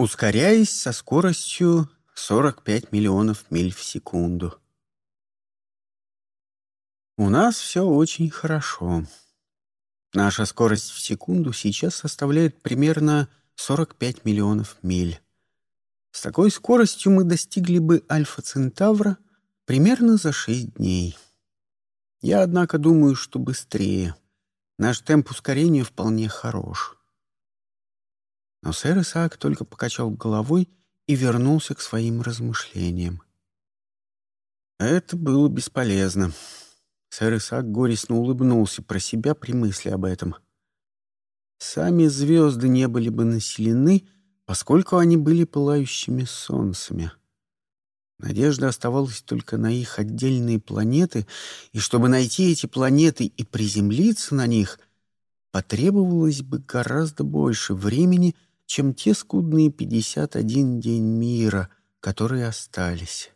ускоряясь со скоростью 45 миллионов миль в секунду. У нас все очень хорошо. Наша скорость в секунду сейчас составляет примерно 45 миллионов миль. С такой скоростью мы достигли бы Альфа Центавра примерно за 6 дней. Я, однако, думаю, что быстрее. Наш темп ускорения вполне хорош. Но сэр Исаак только покачал головой и вернулся к своим размышлениям. Это было бесполезно. Сэр Исаак горестно улыбнулся про себя при мысли об этом. Сами звезды не были бы населены, поскольку они были пылающими солнцами. Надежда оставалась только на их отдельные планеты, и чтобы найти эти планеты и приземлиться на них, потребовалось бы гораздо больше времени, чем те скудные 51 день мира, которые остались.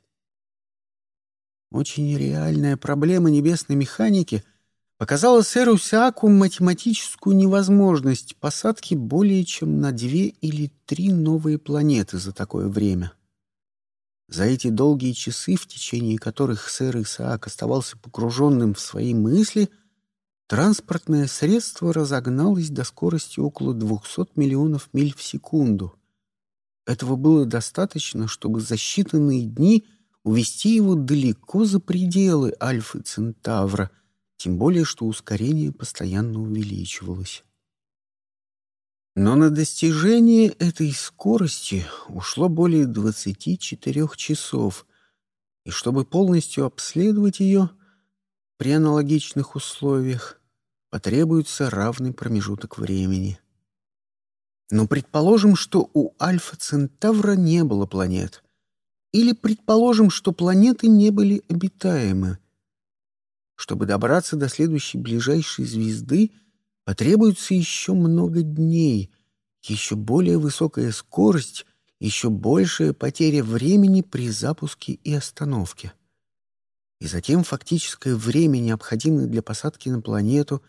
Очень реальная проблема небесной механики показала сэру Сиаку математическую невозможность посадки более чем на две или три новые планеты за такое время. За эти долгие часы, в течение которых сэр Исаак оставался погруженным в свои мысли, транспортное средство разогналось до скорости около 200 миллионов миль в секунду. Этого было достаточно, чтобы за считанные дни увести его далеко за пределы Альфы Центавра, тем более что ускорение постоянно увеличивалось. Но на достижение этой скорости ушло более 24 часов, и чтобы полностью обследовать ее при аналогичных условиях, потребуется равный промежуток времени. Но предположим, что у Альфа Центавра не было планет. Или предположим, что планеты не были обитаемы. Чтобы добраться до следующей ближайшей звезды — Потребуется еще много дней, еще более высокая скорость, еще большая потеря времени при запуске и остановке. И затем фактическое время, необходимое для посадки на планету,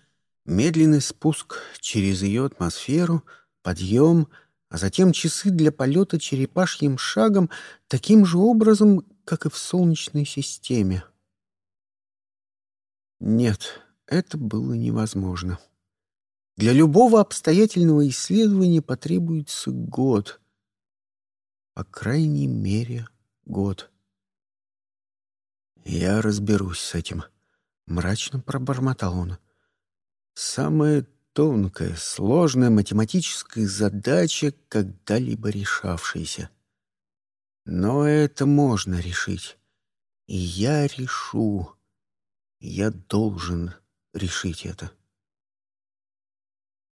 медленный спуск через ее атмосферу, подъем, а затем часы для полета черепашьим шагом таким же образом, как и в Солнечной системе. Нет, это было невозможно. Для любого обстоятельного исследования потребуется год. По крайней мере, год. «Я разберусь с этим», — мрачно пробормотал он. «Самая тонкая, сложная математическая задача, когда-либо решавшаяся. Но это можно решить. И я решу. Я должен решить это».